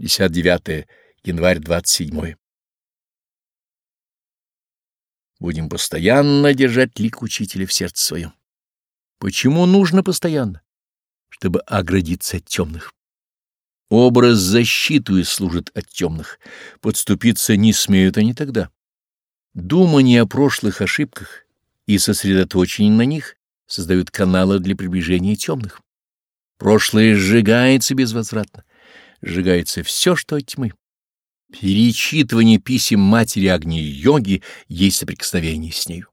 59 январь 27 Будем постоянно держать лик учителя в сердце своем. Почему нужно постоянно? Чтобы оградиться от темных. Образ защиту служит от темных. Подступиться не смеют они тогда. Думание о прошлых ошибках и сосредоточение на них создают каналы для приближения темных. Прошлое сжигается безвозвратно. Сжигается все, что от тьмы. Перечитывание писем матери Агни-йоги есть соприкосновение с нею.